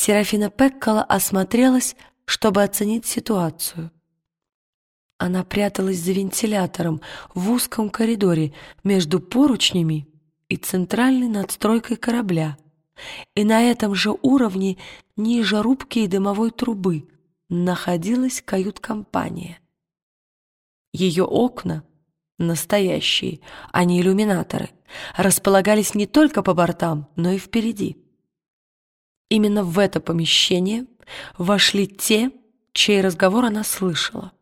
Серафина Пеккола осмотрелась, чтобы оценить ситуацию. Она пряталась за вентилятором в узком коридоре между поручнями и центральной надстройкой корабля. И на этом же уровне, ниже рубки и дымовой трубы, находилась кают-компания. Ее окна, настоящие, а не иллюминаторы, располагались не только по бортам, но и впереди. Именно в это помещение вошли те, чей разговор она слышала.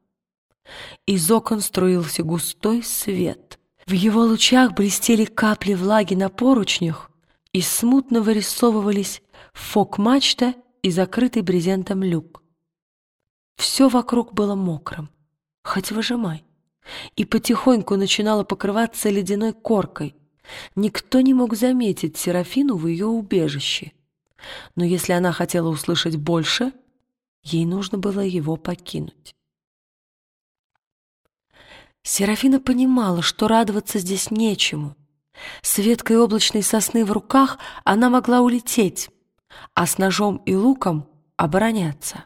Из окон струился густой свет. В его лучах блестели капли влаги на поручнях и смутно вырисовывались фок-мачта и закрытый брезентом люк. Все вокруг было мокрым, хоть выжимай, и потихоньку начинало покрываться ледяной коркой. Никто не мог заметить Серафину в ее убежище. Но если она хотела услышать больше, ей нужно было его покинуть. Серафина понимала, что радоваться здесь нечему. С веткой облачной сосны в руках она могла улететь, а с ножом и луком обороняться.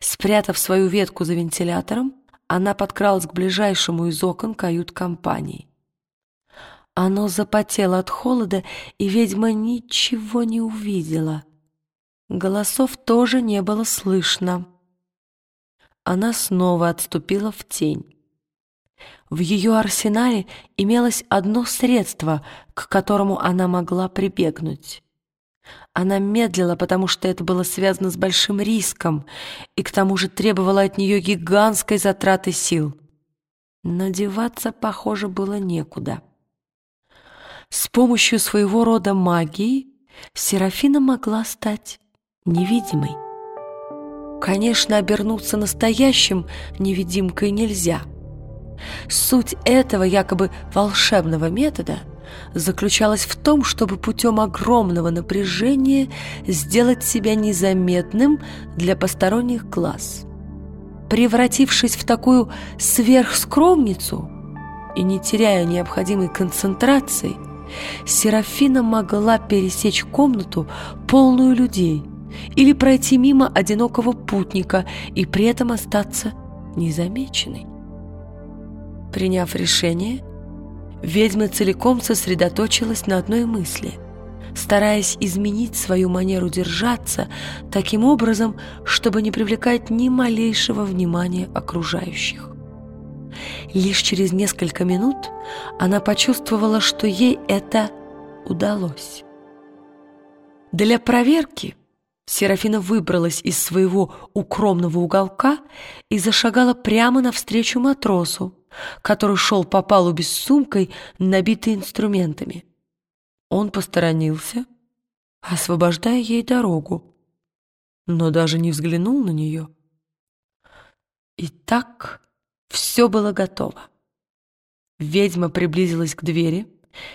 Спрятав свою ветку за вентилятором, она подкралась к ближайшему из окон кают-компании. Оно запотело от холода, и ведьма ничего не увидела. Голосов тоже не было слышно. Она снова отступила в тень. В ее арсенале имелось одно средство, к которому она могла прибегнуть. Она медлила, потому что это было связано с большим риском и к тому же требовало от нее гигантской затраты сил. Но деваться, похоже, было некуда. С помощью своего рода магии Серафина могла стать невидимой. Конечно, обернуться настоящим невидимкой нельзя — Суть этого якобы волшебного метода заключалась в том, чтобы путем огромного напряжения сделать себя незаметным для посторонних глаз. Превратившись в такую сверхскромницу и не теряя необходимой концентрации, Серафина могла пересечь комнату, полную людей, или пройти мимо одинокого путника и при этом остаться незамеченной. Приняв решение, ведьма целиком сосредоточилась на одной мысли, стараясь изменить свою манеру держаться таким образом, чтобы не привлекать ни малейшего внимания окружающих. Лишь через несколько минут она почувствовала, что ей это удалось. Для проверки Серафина выбралась из своего укромного уголка и зашагала прямо навстречу матросу, который шел по палубе с сумкой, набитой инструментами. Он посторонился, освобождая ей дорогу, но даже не взглянул на нее. И так все было готово. Ведьма приблизилась к двери,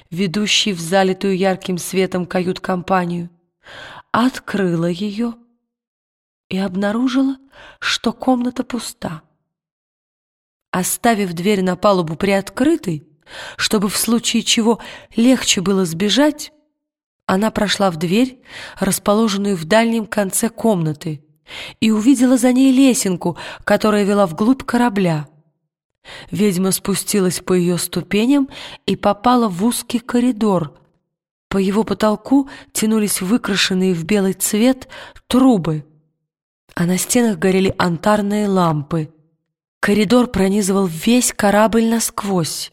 ведущей в залитую ярким светом кают-компанию, открыла ее и обнаружила, что комната пуста. Оставив дверь на палубу приоткрытой, чтобы в случае чего легче было сбежать, она прошла в дверь, расположенную в дальнем конце комнаты, и увидела за ней лесенку, которая вела вглубь корабля. Ведьма спустилась по ее ступеням и попала в узкий коридор. По его потолку тянулись выкрашенные в белый цвет трубы, а на стенах горели антарные лампы — Коридор пронизывал весь корабль насквозь,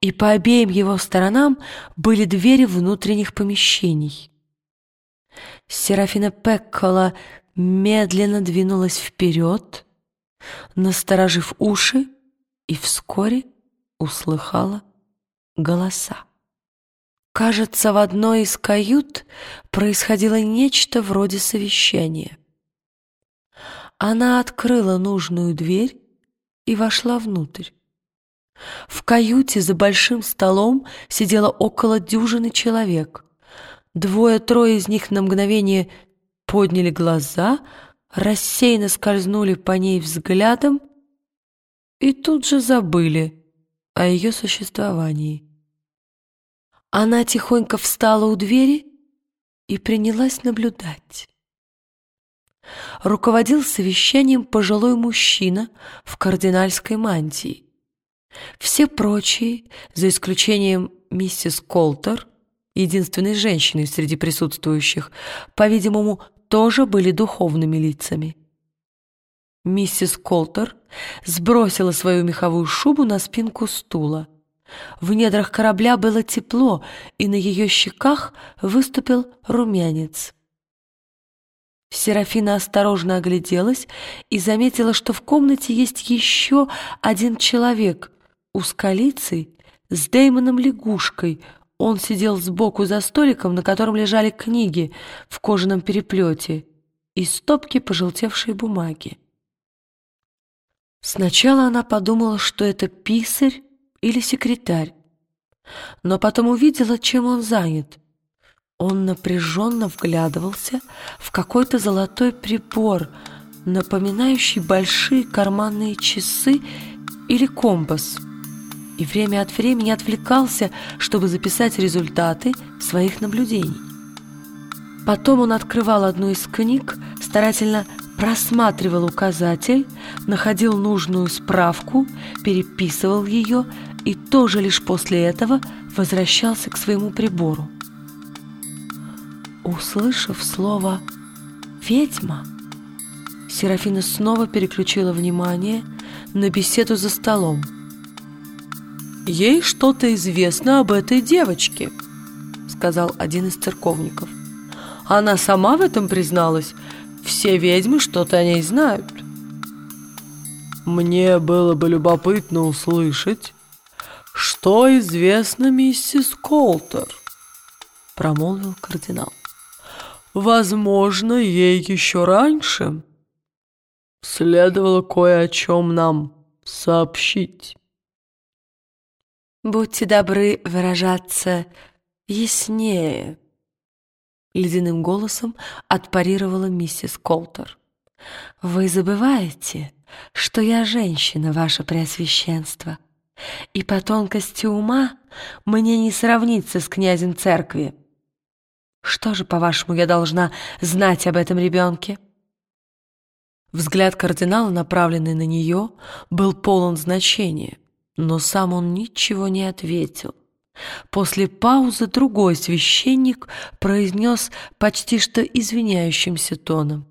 и по обеим его сторонам были двери внутренних помещений. Серафина Пеккола медленно двинулась вперед, насторожив уши, и вскоре услыхала голоса. Кажется, в одной из кают происходило нечто вроде совещания. Она открыла нужную дверь и вошла внутрь. В каюте за большим столом сидело около дюжины человек. Двое-трое из них на мгновение подняли глаза, рассеянно скользнули по ней взглядом и тут же забыли о ее существовании. Она тихонько встала у двери и принялась наблюдать. руководил совещанием пожилой мужчина в кардинальской мантии. Все прочие, за исключением миссис Колтер, единственной женщиной среди присутствующих, по-видимому, тоже были духовными лицами. Миссис Колтер сбросила свою меховую шубу на спинку стула. В недрах корабля было тепло, и на ее щеках выступил румянец. Серафина осторожно огляделась и заметила, что в комнате есть еще один человек, узколицый, с Дэймоном лягушкой. Он сидел сбоку за столиком, на котором лежали книги в кожаном переплете и стопки пожелтевшей бумаги. Сначала она подумала, что это писарь или секретарь, но потом увидела, чем он занят. Он напряженно вглядывался в какой-то золотой прибор, напоминающий большие карманные часы или компас, и время от времени отвлекался, чтобы записать результаты своих наблюдений. Потом он открывал одну из книг, старательно просматривал указатель, находил нужную справку, переписывал ее и тоже лишь после этого возвращался к своему прибору. Услышав слово «ведьма», Серафина снова переключила внимание на беседу за столом. «Ей что-то известно об этой девочке», — сказал один из церковников. «Она сама в этом призналась, все ведьмы что-то о ней знают. Мне было бы любопытно услышать, что известно миссис Колтер, промолвил кардинал. Возможно, ей еще раньше следовало кое о чем нам сообщить. Будьте добры выражаться яснее, ледяным голосом отпарировала миссис Колтер. «Вы забываете, что я женщина, ваше преосвященство, и по тонкости ума мне не сравниться с князем церкви. Что же, по-вашему, я должна знать об этом ребенке?» Взгляд кардинала, направленный на нее, был полон значения, но сам он ничего не ответил. После паузы другой священник произнес почти что извиняющимся тоном.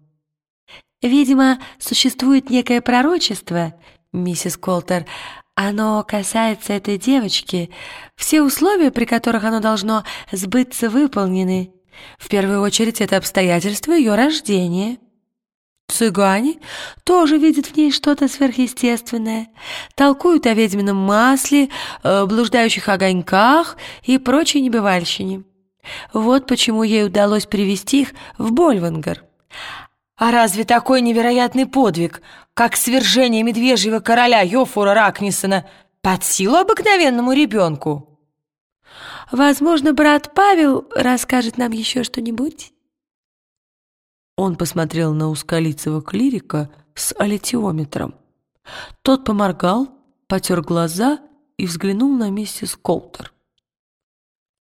«Видимо, существует некое пророчество, миссис Колтер. Оно касается этой девочки. Все условия, при которых оно должно сбыться, выполнены. В первую очередь это обстоятельство ее рождения». Цыгане тоже видят в ней что-то сверхъестественное, толкуют о ведьмином масле, э, блуждающих огоньках и прочей небывальщине. Вот почему ей удалось привести их в Больвангар. А разве такой невероятный подвиг, как свержение медвежьего короля Йофура Ракнисона, под силу обыкновенному ребенку? Возможно, брат Павел расскажет нам еще что-нибудь? Он посмотрел на узколицего клирика с аллитиометром. Тот поморгал, потер глаза и взглянул на миссис Колтер.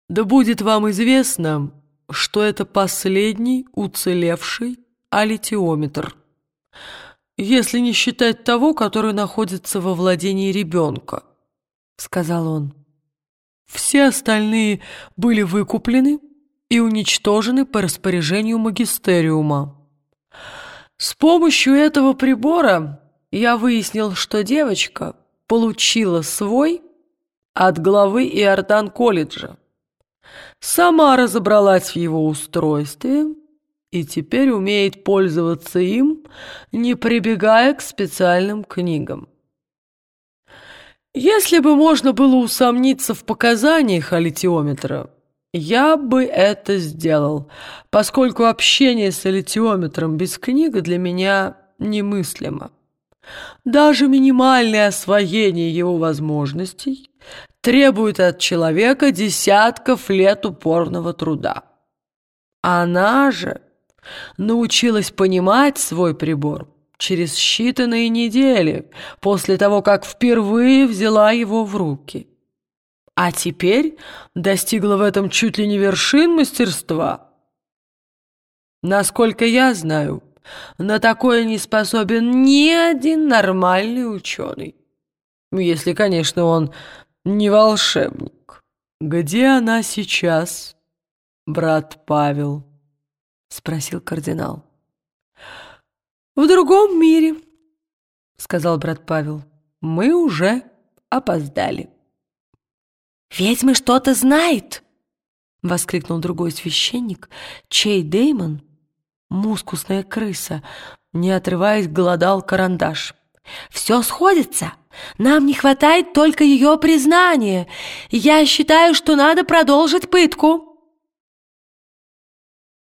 «Да будет вам известно, что это последний уцелевший аллитиометр, если не считать того, который находится во владении ребенка», — сказал он. «Все остальные были выкуплены и уничтожены по распоряжению магистериума. С помощью этого прибора я выяснил, что девочка получила свой от главы Иордан колледжа. Сама разобралась в его устройстве и теперь умеет пользоваться им, не прибегая к специальным книгам. Если бы можно было усомниться в показаниях аллитиометра, я бы это сделал, поскольку общение с аллитиометром без книги для меня немыслимо. Даже минимальное освоение его возможностей требует от человека десятков лет упорного труда. Она же научилась понимать свой прибор через считанные недели после того, как впервые взяла его в руки а теперь достигла в этом чуть ли не вершин мастерства. Насколько я знаю, На такое не способен ни один нормальный ученый. Если, конечно, он не волшебник. Где она сейчас, брат Павел? Спросил кардинал. В другом мире, сказал брат Павел. Мы уже опоздали. «Ведьмы что-то знает!» — воскликнул другой священник, чей Деймон, мускусная крыса, не отрываясь, голодал карандаш. «Все сходится. Нам не хватает только ее признания. Я считаю, что надо продолжить пытку».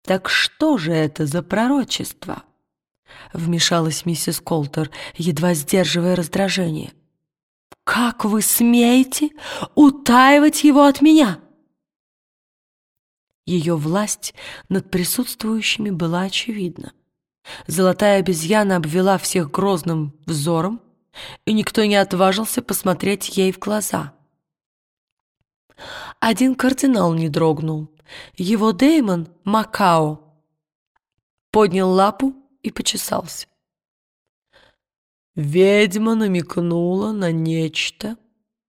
«Так что же это за пророчество?» — вмешалась миссис Колтер, едва сдерживая раздражение. «Как вы смеете утаивать его от меня?» Ее власть над присутствующими была очевидна. Золотая обезьяна обвела всех грозным взором, и никто не отважился посмотреть ей в глаза. Один кардинал не дрогнул. Его Деймон Макао поднял лапу и почесался. Ведьма намекнула на нечто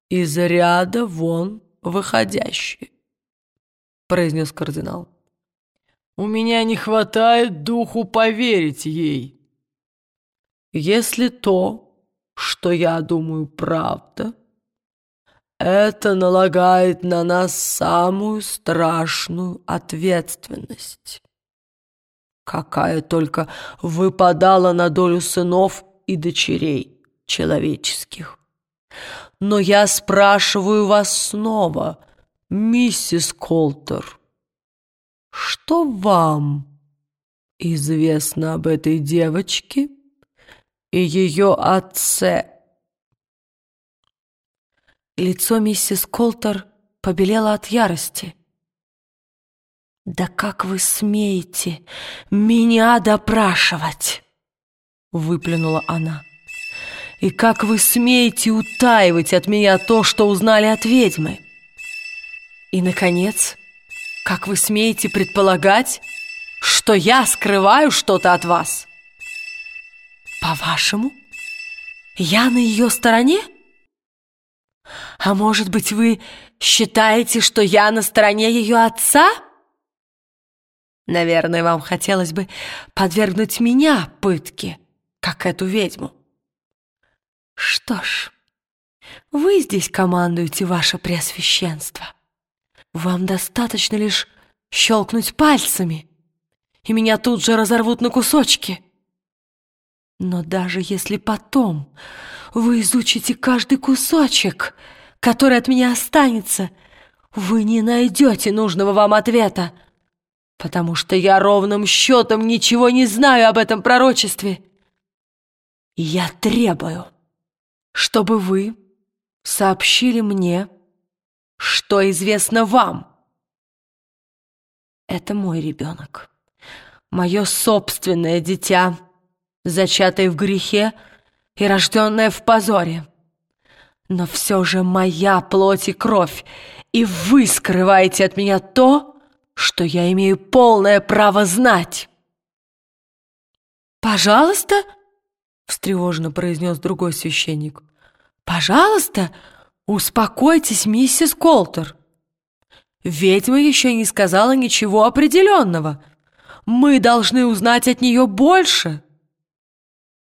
из ряда вон выходящее, произнес кардинал. У меня не хватает духу поверить ей. Если то, что я думаю, правда, это налагает на нас самую страшную ответственность, какая только выпадала на долю сынов и дочерей человеческих. Но я спрашиваю вас снова, миссис Колтер, что вам известно об этой девочке и ее отце? Лицо миссис Колтер побелело от ярости. «Да как вы смеете меня допрашивать?» — выплюнула она. «И как вы смеете утаивать от меня то, что узнали от ведьмы? И, наконец, как вы смеете предполагать, что я скрываю что-то от вас? По-вашему, я на ее стороне?» А может быть, вы считаете, что я на стороне ее отца? Наверное, вам хотелось бы подвергнуть меня пытке, как эту ведьму. Что ж, вы здесь командуете ваше преосвященство. Вам достаточно лишь щелкнуть пальцами, и меня тут же разорвут на кусочки. Но даже если потом вы изучите каждый кусочек, который от меня останется, вы не найдете нужного вам ответа, потому что я ровным счетом ничего не знаю об этом пророчестве. Я требую, чтобы вы сообщили мне, что известно вам. Это мой ребенок, мое собственное дитя, зачатое в грехе, и рожденная в позоре. Но все же моя плоть и кровь, и вы скрываете от меня то, что я имею полное право знать. «Пожалуйста», — встревоженно произнес другой священник, «пожалуйста, успокойтесь, миссис Колтер. Ведьма еще не сказала ничего определенного. Мы должны узнать от нее больше».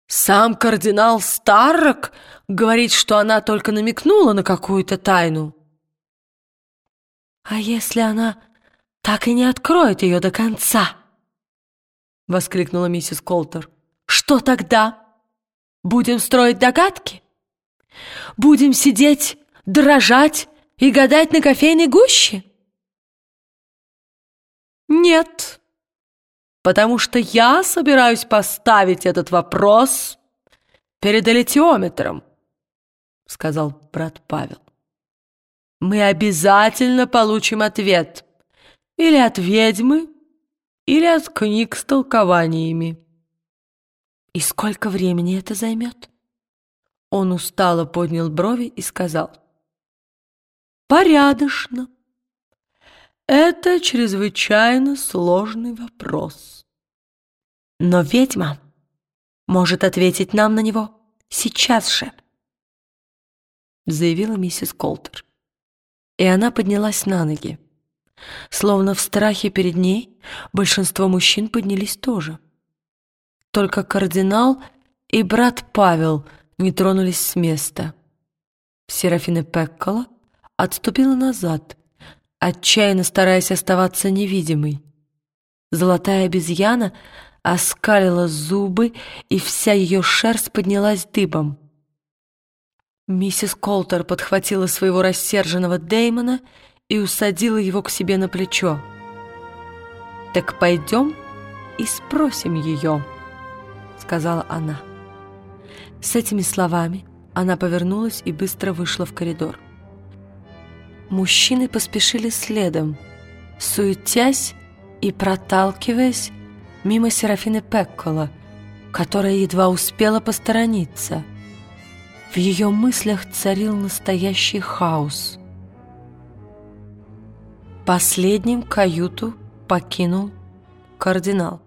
Сам кардинал Старрок говорит, что она только намекнула на какую-то тайну. А если она так и не откроет ее до конца? Воскликнула миссис Колтер. Что тогда? Будем строить догадки? Будем сидеть, дрожать и гадать на кофейной гуще? Нет потому что я собираюсь поставить этот вопрос перед элитиометром, сказал брат Павел. Мы обязательно получим ответ или от ведьмы, или от книг с толкованиями. И сколько времени это займет? Он устало поднял брови и сказал. Порядочно. Это чрезвычайно сложный вопрос. Но ведьма может ответить нам на него сейчас же, заявила миссис Колтер. И она поднялась на ноги. Словно в страхе перед ней большинство мужчин поднялись тоже. Только кардинал и брат Павел не тронулись с места. Серафина Пеккола отступила назад, отчаянно стараясь оставаться невидимой. Золотая обезьяна оскалила зубы, и вся ее шерсть поднялась дыбом. Миссис Колтер подхватила своего рассерженного Дэймона и усадила его к себе на плечо. «Так пойдем и спросим ее», — сказала она. С этими словами она повернулась и быстро вышла в коридор. Мужчины поспешили следом, суетясь и проталкиваясь мимо Серафины Пеккола, которая едва успела посторониться. В ее мыслях царил настоящий хаос. Последним каюту покинул кардинал.